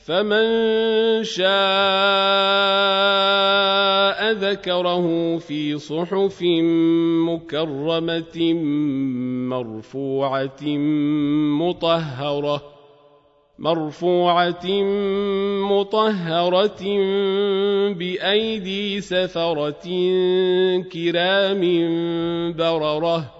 فمن شاء ذكره في صحف مكرمه مرفوعه مطهره مرفوعه مطهره بايدي سفره كرام برره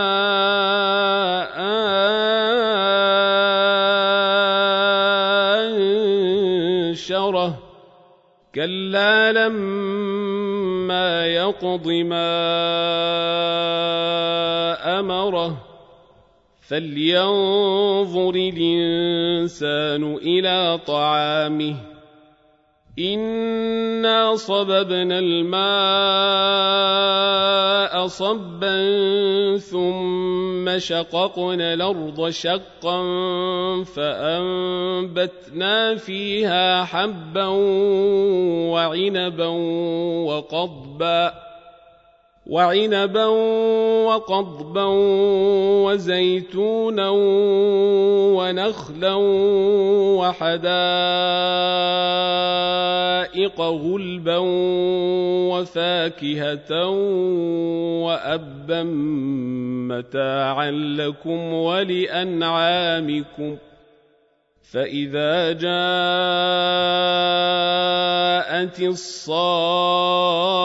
أنشره كلا لما يقض ما أمره. فلينظر الإنسان إلى طعامه. انا صببنا الماء صبا ثم شققنا الأرض شقا فانبتنا فيها حبا وعنبا وقضبا وعنبا وقضبا وزيتونا ونخلا وحدائق غلبا وفاكهة وأبا متاعا لكم ولأنعامكم. فإذا جاءت الصالحة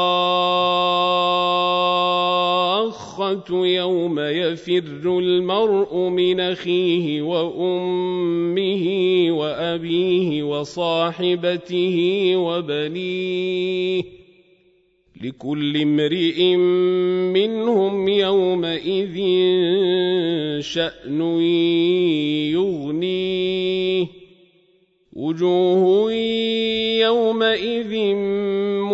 يوم يفر المرء من أخيه وأمه وأبيه وصاحبته وبنيه لكل امرئ منهم يومئذ شأن يغنيه وجوه يومئذ